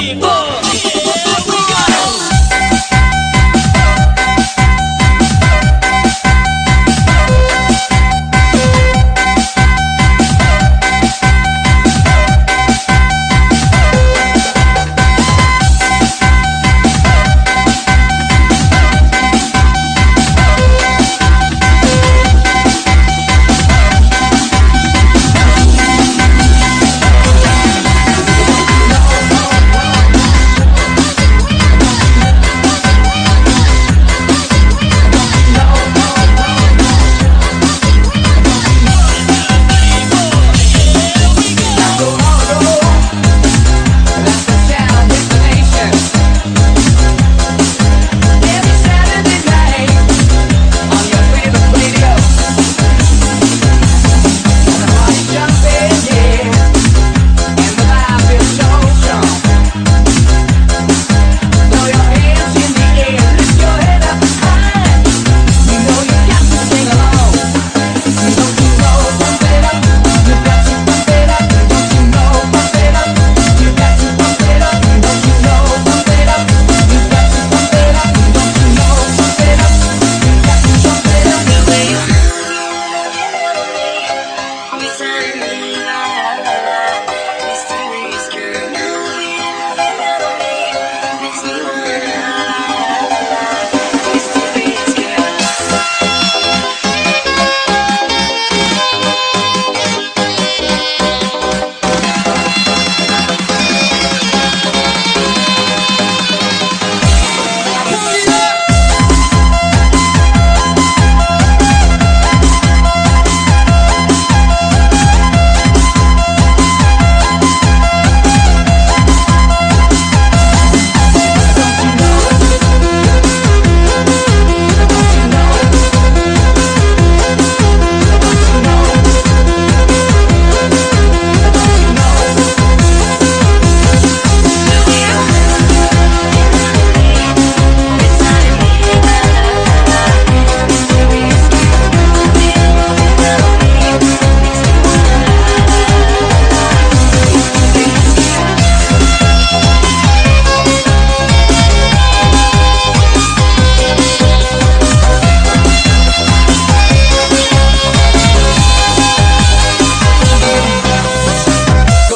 Big.